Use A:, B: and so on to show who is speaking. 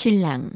A: 신랑.